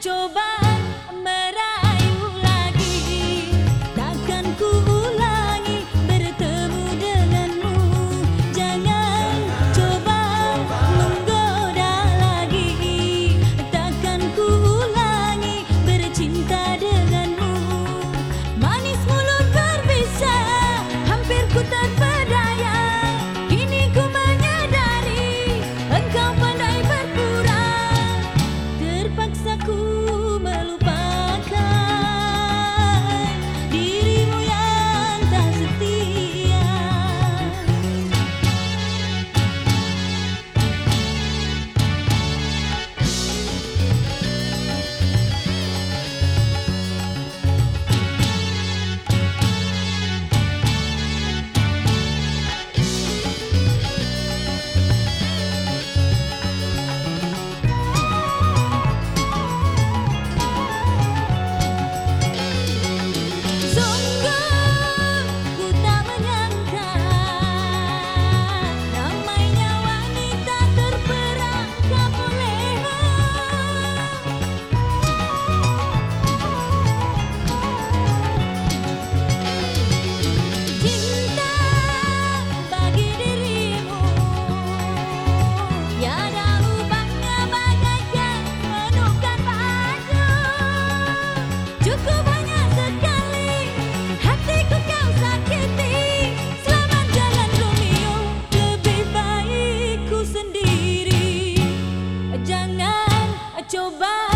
chobar Coba